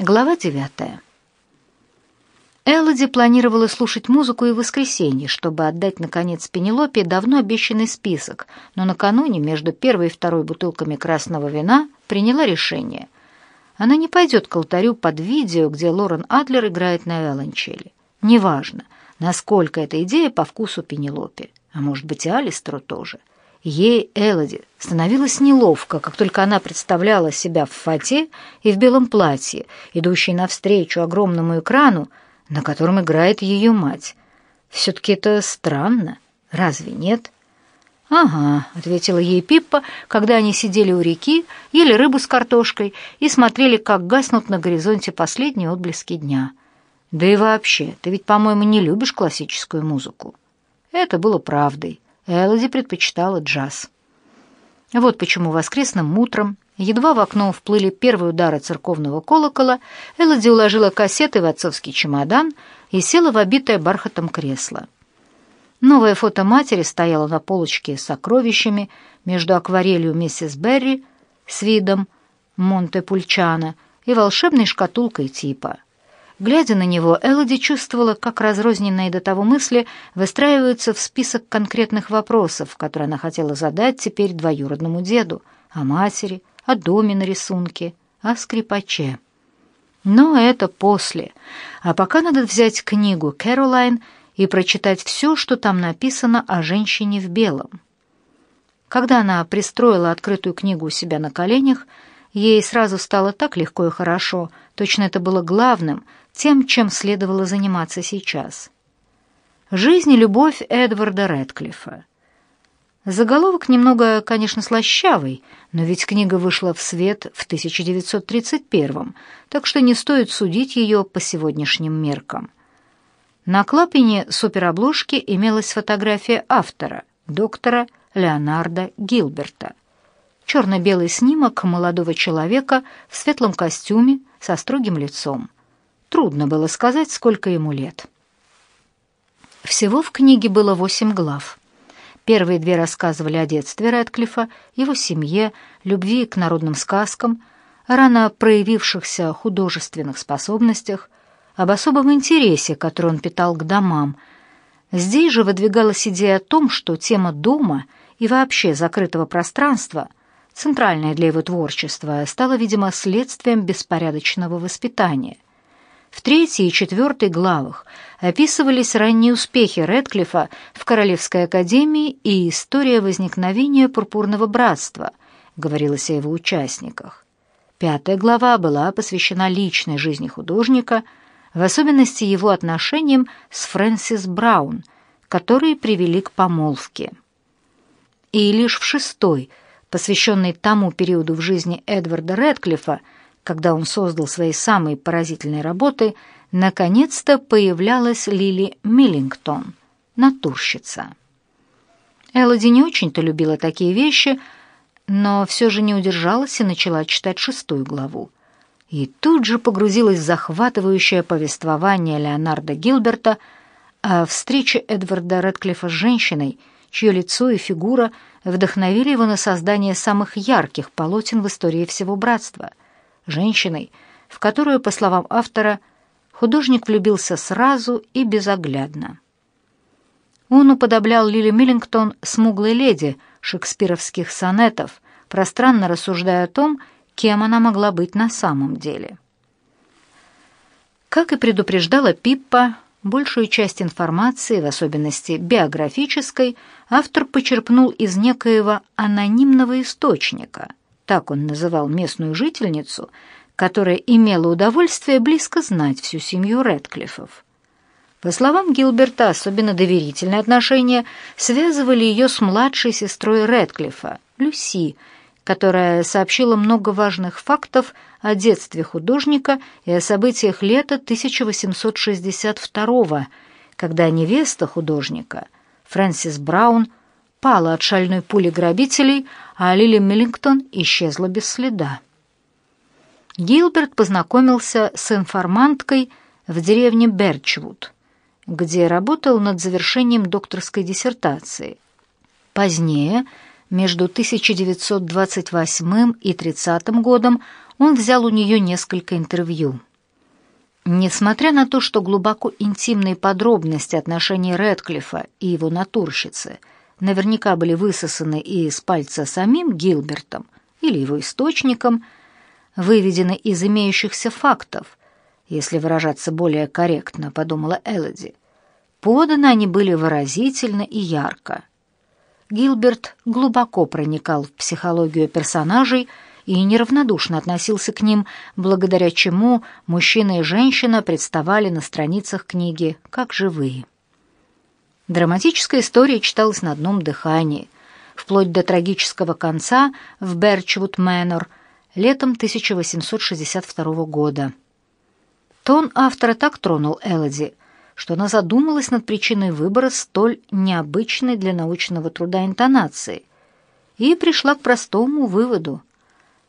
Глава девятая. Элоди планировала слушать музыку и в воскресенье, чтобы отдать, наконец, Пенелопе давно обещанный список, но накануне между первой и второй бутылками красного вина приняла решение. Она не пойдет к алтарю под видео, где Лорен Адлер играет на виолончели. Неважно, насколько эта идея по вкусу Пенелопе, а может быть и Алистеру тоже. Ей, Элоди, становилось неловко, как только она представляла себя в фате и в белом платье, идущей навстречу огромному экрану, на котором играет ее мать. Все-таки это странно, разве нет? «Ага», — ответила ей Пиппа, когда они сидели у реки, ели рыбу с картошкой и смотрели, как гаснут на горизонте последние отблески дня. «Да и вообще, ты ведь, по-моему, не любишь классическую музыку». Это было правдой. Элоди предпочитала джаз. Вот почему воскресным утром, едва в окно вплыли первые удары церковного колокола, Элоди уложила кассеты в отцовский чемодан и села в обитое бархатом кресло. Новое фото матери стояло на полочке с сокровищами между акварелью миссис Берри с видом Монте-Пульчана и волшебной шкатулкой типа — Глядя на него, Элоди чувствовала, как разрозненные до того мысли выстраиваются в список конкретных вопросов, которые она хотела задать теперь двоюродному деду, о матери, о доме на рисунке, о скрипаче. Но это после. А пока надо взять книгу «Кэролайн» и прочитать все, что там написано о женщине в белом. Когда она пристроила открытую книгу у себя на коленях, ей сразу стало так легко и хорошо, точно это было главным — тем, чем следовало заниматься сейчас. Жизнь и любовь Эдварда Рэдклиффа. Заголовок немного, конечно, слащавый, но ведь книга вышла в свет в 1931 так что не стоит судить ее по сегодняшним меркам. На клапине суперобложки имелась фотография автора, доктора Леонарда Гилберта. Черно-белый снимок молодого человека в светлом костюме со строгим лицом. Трудно было сказать, сколько ему лет. Всего в книге было восемь глав. Первые две рассказывали о детстве Рэдклиффа, его семье, любви к народным сказкам, рано проявившихся художественных способностях, об особом интересе, который он питал к домам. Здесь же выдвигалась идея о том, что тема дома и вообще закрытого пространства, центральная для его творчества, стала, видимо, следствием беспорядочного воспитания – в третьей и четвертой главах описывались ранние успехи Рэдклиффа в Королевской академии и история возникновения Пурпурного братства, говорилось о его участниках. Пятая глава была посвящена личной жизни художника, в особенности его отношениям с Фрэнсис Браун, которые привели к помолвке. И лишь в шестой, посвященной тому периоду в жизни Эдварда Рэдклиффа, когда он создал свои самые поразительные работы, наконец-то появлялась Лили Миллингтон, натурщица. Элоди не очень-то любила такие вещи, но все же не удержалась и начала читать шестую главу. И тут же погрузилась в захватывающее повествование Леонарда Гилберта о встрече Эдварда Рэдклиффа с женщиной, чье лицо и фигура вдохновили его на создание самых ярких полотен в истории всего братства — женщиной, в которую, по словам автора, художник влюбился сразу и безоглядно. Он уподоблял Лили Миллингтон смуглой леди шекспировских сонетов, пространно рассуждая о том, кем она могла быть на самом деле. Как и предупреждала Пиппа, большую часть информации, в особенности биографической, автор почерпнул из некоего анонимного источника, так он называл местную жительницу, которая имела удовольствие близко знать всю семью Рэдклиффов. По словам Гилберта, особенно доверительные отношения связывали ее с младшей сестрой Рэдклиффа, Люси, которая сообщила много важных фактов о детстве художника и о событиях лета 1862 когда невеста художника, Фрэнсис Браун, пала от шальной пули грабителей, а Лили Миллингтон исчезла без следа. Гилберт познакомился с информанткой в деревне Берчвуд, где работал над завершением докторской диссертации. Позднее, между 1928 и 30 годом, он взял у нее несколько интервью. Несмотря на то, что глубоко интимные подробности отношений Рэдклиффа и его натурщицы наверняка были высосаны из пальца самим Гилбертом или его источником, выведены из имеющихся фактов, если выражаться более корректно, подумала Элоди, поданы они были выразительно и ярко. Гилберт глубоко проникал в психологию персонажей и неравнодушно относился к ним, благодаря чему мужчина и женщина представали на страницах книги как живые. Драматическая история читалась на одном дыхании, вплоть до трагического конца в Берчвуд Мэннер летом 1862 года. Тон автора так тронул Элоди, что она задумалась над причиной выбора столь необычной для научного труда интонации и пришла к простому выводу.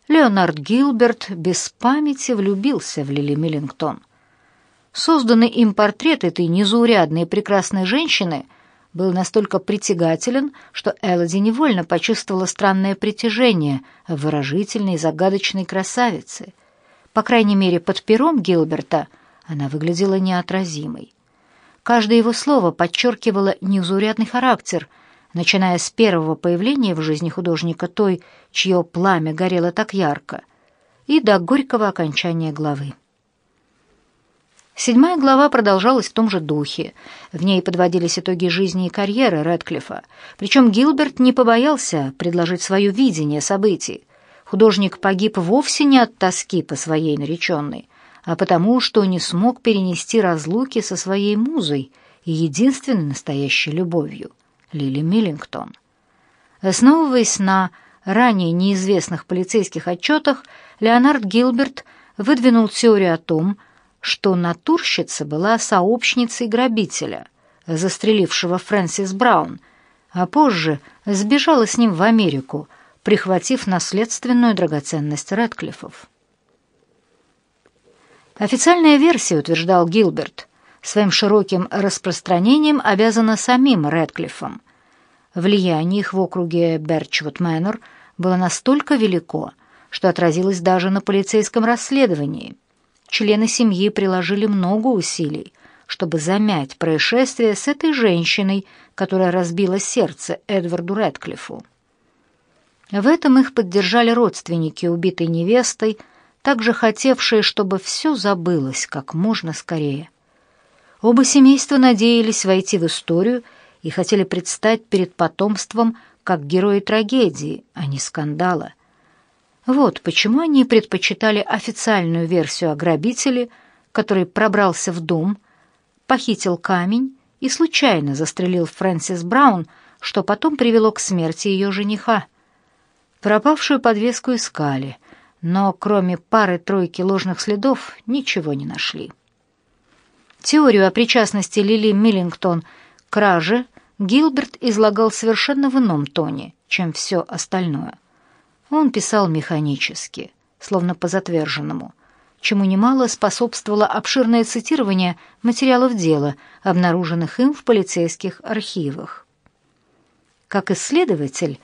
Леонард Гилберт без памяти влюбился в Лили Миллингтон. Созданный им портрет этой незаурядной и прекрасной женщины был настолько притягателен, что Элоди невольно почувствовала странное притяжение в выражительной и загадочной красавице. По крайней мере, под пером Гилберта она выглядела неотразимой. Каждое его слово подчеркивало неузурядный характер, начиная с первого появления в жизни художника той, чье пламя горело так ярко, и до горького окончания главы. Седьмая глава продолжалась в том же духе. В ней подводились итоги жизни и карьеры Рэдклиффа. Причем Гилберт не побоялся предложить свое видение событий. Художник погиб вовсе не от тоски по своей нареченной, а потому, что не смог перенести разлуки со своей музой и единственной настоящей любовью — Лили Миллингтон. Основываясь на ранее неизвестных полицейских отчетах, Леонард Гилберт выдвинул теорию о том, что натурщица была сообщницей грабителя, застрелившего Фрэнсис Браун, а позже сбежала с ним в Америку, прихватив наследственную драгоценность Рэдклиффов. Официальная версия, утверждал Гилберт, своим широким распространением обязана самим Рэдклиффом. Влияние их в округе Берчвуд Мэннер было настолько велико, что отразилось даже на полицейском расследовании. Члены семьи приложили много усилий, чтобы замять происшествие с этой женщиной, которая разбила сердце Эдварду Рэдклиффу. В этом их поддержали родственники убитой невестой, также хотевшие, чтобы все забылось как можно скорее. Оба семейства надеялись войти в историю и хотели предстать перед потомством как герои трагедии, а не скандала. Вот почему они предпочитали официальную версию о грабителе, который пробрался в дом, похитил камень и случайно застрелил Фрэнсис Браун, что потом привело к смерти ее жениха. Пропавшую подвеску искали — но кроме пары-тройки ложных следов ничего не нашли. Теорию о причастности Лили Миллингтон к краже Гилберт излагал совершенно в ином тоне, чем все остальное. Он писал механически, словно по затверженному, чему немало способствовало обширное цитирование материалов дела, обнаруженных им в полицейских архивах. Как исследователь,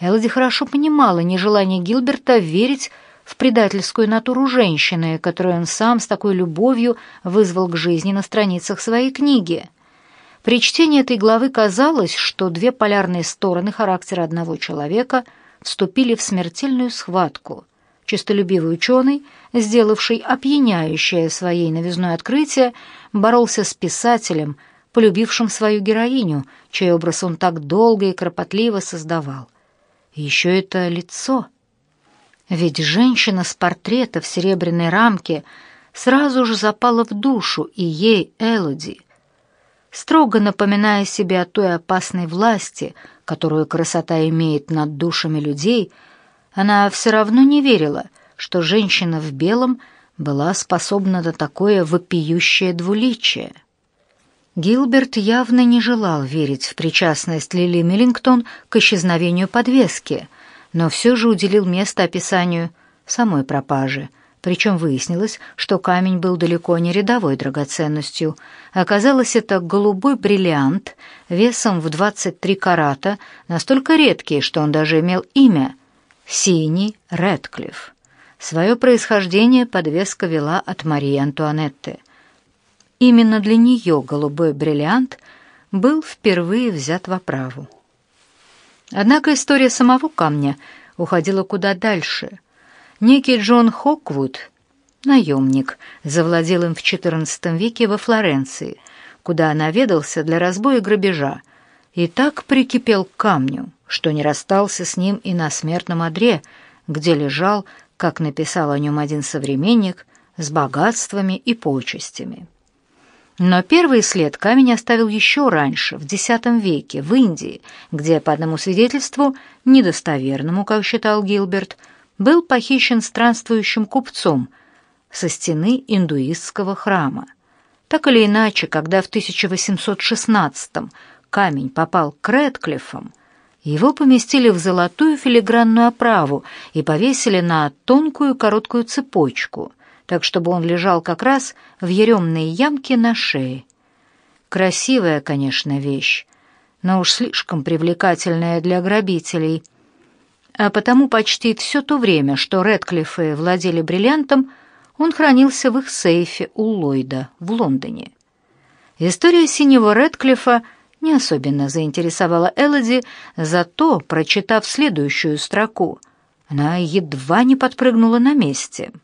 Элоди хорошо понимала нежелание Гилберта верить в предательскую натуру женщины, которую он сам с такой любовью вызвал к жизни на страницах своей книги. При чтении этой главы казалось, что две полярные стороны характера одного человека вступили в смертельную схватку. Чистолюбивый ученый, сделавший опьяняющее своей новизной открытие, боролся с писателем, полюбившим свою героиню, чей образ он так долго и кропотливо создавал. Еще это лицо — ведь женщина с портрета в серебряной рамке сразу же запала в душу и ей, Элоди. Строго напоминая себе о той опасной власти, которую красота имеет над душами людей, она все равно не верила, что женщина в белом была способна на такое вопиющее двуличие. Гилберт явно не желал верить в причастность Лили Миллингтон к исчезновению подвески — но все же уделил место описанию самой пропажи. Причем выяснилось, что камень был далеко не рядовой драгоценностью. Оказалось, это голубой бриллиант весом в 23 карата, настолько редкий, что он даже имел имя — Синий Рэдклифф. Свое происхождение подвеска вела от Марии Антуанетты. Именно для нее голубой бриллиант был впервые взят в оправу. Однако история самого камня уходила куда дальше. Некий Джон Хоквуд, наемник, завладел им в XIV веке во Флоренции, куда наведался для разбоя и грабежа, и так прикипел к камню, что не расстался с ним и на смертном одре, где лежал, как написал о нем один современник, с богатствами и почестями. Но первый след камень оставил еще раньше, в X веке, в Индии, где, по одному свидетельству, недостоверному, как считал Гилберт, был похищен странствующим купцом со стены индуистского храма. Так или иначе, когда в 1816-м камень попал к Рэдклиффам, его поместили в золотую филигранную оправу и повесили на тонкую короткую цепочку — так чтобы он лежал как раз в еремной ямке на шее. Красивая, конечно, вещь, но уж слишком привлекательная для грабителей. А потому почти все то время, что Рэдклиффы владели бриллиантом, он хранился в их сейфе у Ллойда в Лондоне. История синего Рэдклиффа не особенно заинтересовала Элоди, зато, прочитав следующую строку, она едва не подпрыгнула на месте —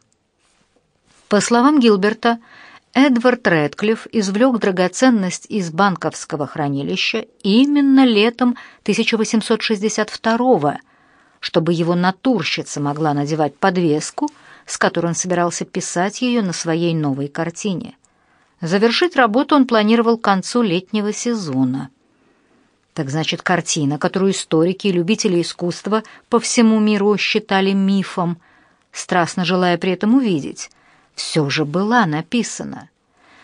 по словам Гилберта, Эдвард Рэдклифф извлек драгоценность из банковского хранилища именно летом 1862 чтобы его натурщица могла надевать подвеску, с которой он собирался писать ее на своей новой картине. Завершить работу он планировал к концу летнего сезона. Так значит, картина, которую историки и любители искусства по всему миру считали мифом, страстно желая при этом увидеть, все же была написана.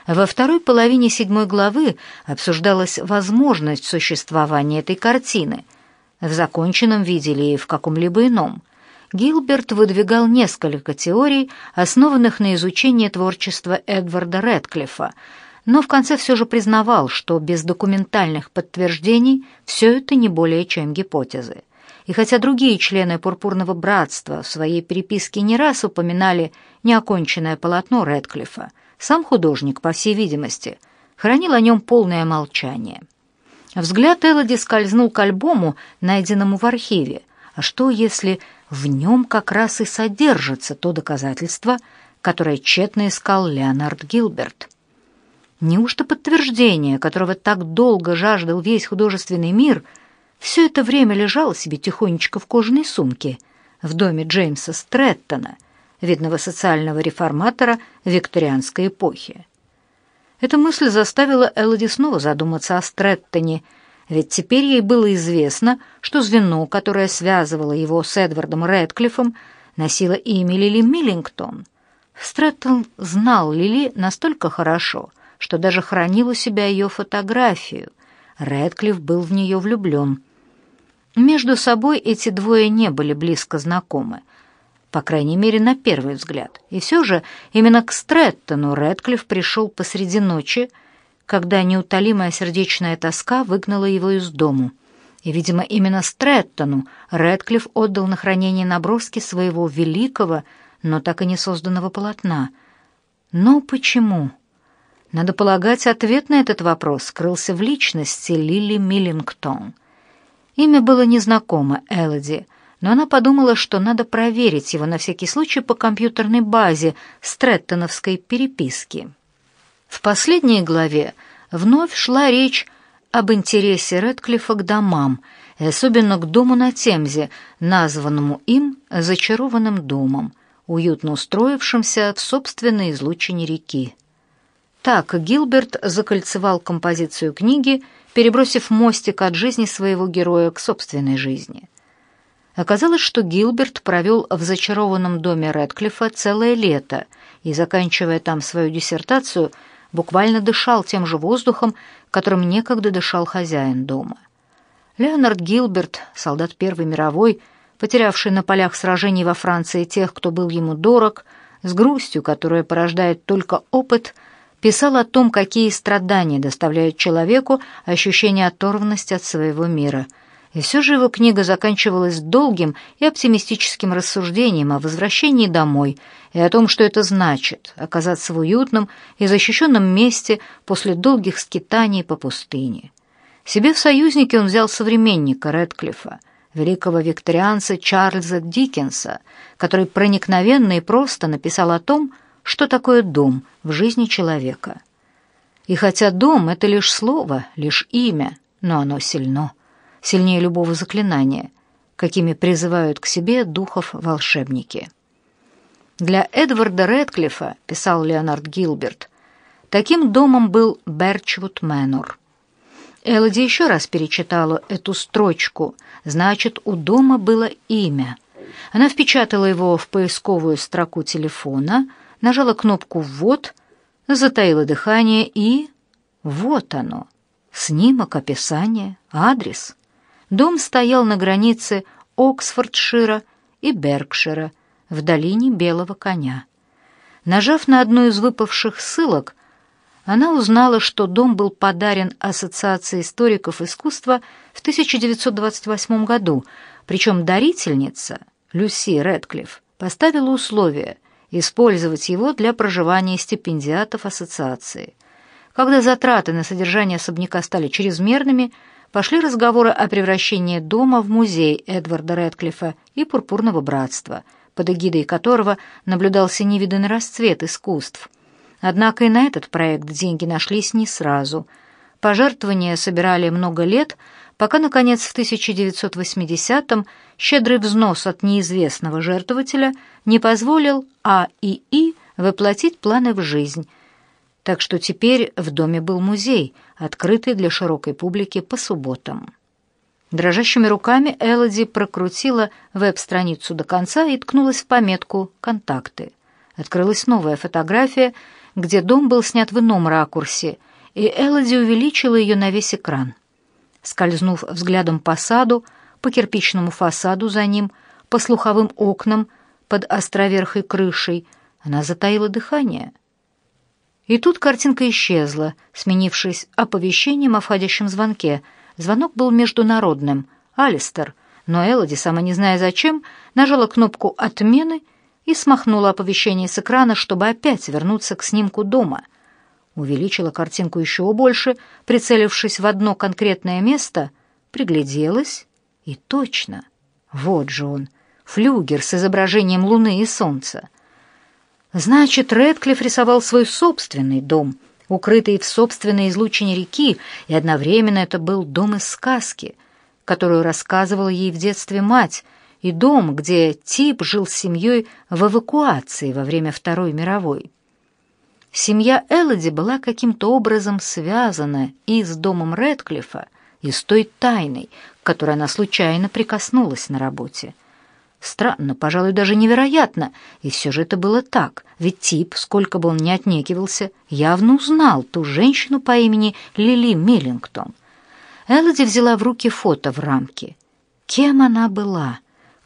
Во второй половине седьмой главы обсуждалась возможность существования этой картины, в законченном виде или в каком-либо ином. Гилберт выдвигал несколько теорий, основанных на изучении творчества Эдварда Рэдклиффа, но в конце все же признавал, что без документальных подтверждений все это не более чем гипотезы. И хотя другие члены Пурпурного братства в своей переписке не раз упоминали неоконченное полотно Рэдклиффа, сам художник, по всей видимости, хранил о нем полное молчание. Взгляд Элоди скользнул к альбому, найденному в архиве. А что, если в нем как раз и содержится то доказательство, которое тщетно искал Леонард Гилберт? Неужто подтверждение, которого так долго жаждал весь художественный мир — все это время лежала себе тихонечко в кожаной сумке в доме Джеймса Стрэттона, видного социального реформатора викторианской эпохи. Эта мысль заставила Элоди снова задуматься о Стрэттоне, ведь теперь ей было известно, что звено, которое связывало его с Эдвардом Рэдклиффом, носило имя Лили Миллингтон. Стрэттон знал Лили настолько хорошо, что даже хранил у себя ее фотографию. Рэдклифф был в нее влюблен. Между собой эти двое не были близко знакомы, по крайней мере, на первый взгляд. И все же именно к Стрэттону Рэдклифф пришел посреди ночи, когда неутолимая сердечная тоска выгнала его из дому. И, видимо, именно Стрэттону Рэдклифф отдал на хранение наброски своего великого, но так и не созданного полотна. Но почему? Надо полагать, ответ на этот вопрос скрылся в личности Лили Миллингтон — Имя было незнакомо Элоди, но она подумала, что надо проверить его на всякий случай по компьютерной базе Стрэттоновской переписки. В последней главе вновь шла речь об интересе Рэдклиффа к домам, и особенно к дому на Темзе, названному им «зачарованным домом», уютно устроившимся в собственной излучине реки. Так Гилберт закольцевал композицию книги перебросив мостик от жизни своего героя к собственной жизни. Оказалось, что Гилберт провел в зачарованном доме Рэдклиффа целое лето и, заканчивая там свою диссертацию, буквально дышал тем же воздухом, которым некогда дышал хозяин дома. Леонард Гилберт, солдат Первой мировой, потерявший на полях сражений во Франции тех, кто был ему дорог, с грустью, которая порождает только опыт – писал о том, какие страдания доставляют человеку ощущение оторванности от своего мира, И все же его книга заканчивалась долгим и оптимистическим рассуждением о возвращении домой и о том, что это значит — оказаться в уютном и защищенном месте после долгих скитаний по пустыне. Себе в союзники он взял современника Рэдклиффа, великого викторианца Чарльза Диккенса, который проникновенно и просто написал о том, что такое дом в жизни человека. И хотя дом — это лишь слово, лишь имя, но оно сильно — сильнее любого заклинания, какими призывают к себе духов волшебники. Для Эдварда Рэдклиффа, писал Леонард Гилберт, таким домом был Берчвуд Мэнор. Элоди еще раз перечитала эту строчку, значит, у дома было имя. Она впечатала его в поисковую строку телефона, нажала кнопку «Ввод», затаила дыхание и... Вот оно. Снимок, описание, адрес. Дом стоял на границе Оксфордшира и Беркшира, в долине Белого коня. Нажав на одну из выпавших ссылок, она узнала, что дом был подарен Ассоциации историков искусства в 1928 году, причем дарительница, Люси Рэдклифф, поставила условие использовать его для проживания стипендиатов ассоциации. Когда затраты на содержание особняка стали чрезмерными, пошли разговоры о превращении дома в музей Эдварда Рэдклиффа и Пурпурного братства, под эгидой которого наблюдался невиданный расцвет искусств. Однако и на этот проект деньги нашлись не сразу. Пожертвования собирали много лет, пока, наконец, в 1980-м щедрый взнос от неизвестного жертвователя не позволил АИИ воплотить планы в жизнь, так что теперь в доме был музей, открытый для широкой публики по субботам. Дрожащими руками Элоди прокрутила веб-страницу до конца и ткнулась в пометку «Контакты». Открылась новая фотография, где дом был снят в ином ракурсе, и Элоди увеличила ее на весь экран. Скользнув взглядом по саду, по кирпичному фасаду за ним, по слуховым окнам под островерхой крышей, она затаила дыхание — и тут картинка исчезла, сменившись оповещением о входящем звонке. Звонок был международным. Алистер. Но Элоди, сама не зная зачем, нажала кнопку «Отмены» и смахнула оповещение с экрана, чтобы опять вернуться к снимку дома. Увеличила картинку еще больше, прицелившись в одно конкретное место, пригляделась и точно. Вот же он, флюгер с изображением луны и солнца. Значит, Рэдклифф рисовал свой собственный дом, укрытый в собственной излучине реки, и одновременно это был дом из сказки, которую рассказывала ей в детстве мать, и дом, где Тип жил с семьей в эвакуации во время Второй мировой. Семья Элоди была каким-то образом связана и с домом Рэдклиффа, и с той тайной, к которой она случайно прикоснулась на работе — Странно, пожалуй, даже невероятно, и все же это было так, ведь тип, сколько бы он ни отнекивался, явно узнал ту женщину по имени Лили Миллингтон. Элоди взяла в руки фото в рамке. Кем она была?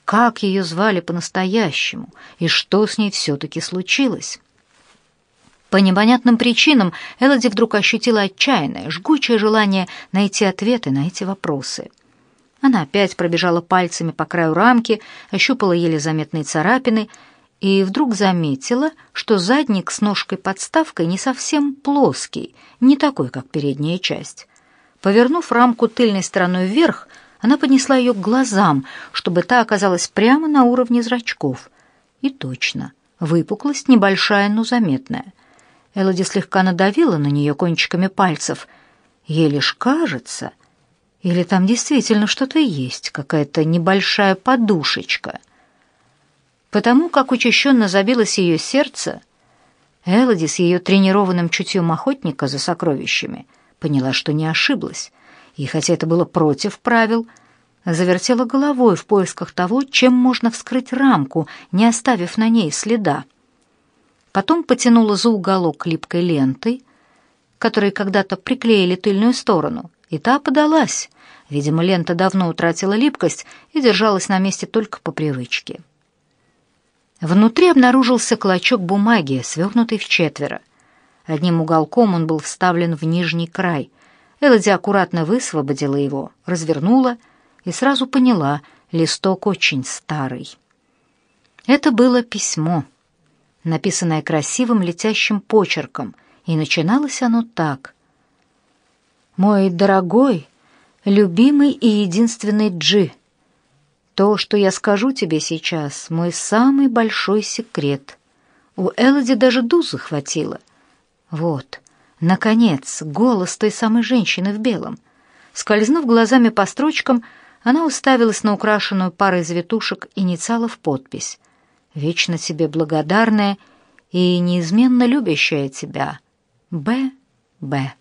Как ее звали по-настоящему? И что с ней все-таки случилось? По непонятным причинам Элоди вдруг ощутила отчаянное, жгучее желание найти ответы на эти вопросы. Она опять пробежала пальцами по краю рамки, ощупала еле заметные царапины и вдруг заметила, что задник с ножкой-подставкой не совсем плоский, не такой, как передняя часть. Повернув рамку тыльной стороной вверх, она поднесла ее к глазам, чтобы та оказалась прямо на уровне зрачков. И точно, выпуклость небольшая, но заметная. Элоди слегка надавила на нее кончиками пальцев. Ей лишь кажется, или там действительно что-то есть, какая-то небольшая подушечка? Потому как учащенно забилось ее сердце, Элоди с ее тренированным чутьем охотника за сокровищами поняла, что не ошиблась, и хотя это было против правил, завертела головой в поисках того, чем можно вскрыть рамку, не оставив на ней следа. Потом потянула за уголок липкой лентой, которой когда-то приклеили тыльную сторону, и та подалась. Видимо, лента давно утратила липкость и держалась на месте только по привычке. Внутри обнаружился клочок бумаги, свернутый в четверо. Одним уголком он был вставлен в нижний край. Элоди аккуратно высвободила его, развернула и сразу поняла, листок очень старый. Это было письмо, написанное красивым летящим почерком, и начиналось оно так. «Мой дорогой, любимый и единственный Джи, то, что я скажу тебе сейчас, мой самый большой секрет. У Элоди даже дузы хватило. Вот, наконец, голос той самой женщины в белом. Скользнув глазами по строчкам, она уставилась на украшенную парой завитушек инициалов подпись. «Вечно тебе благодарная и неизменно любящая тебя. Б. Б».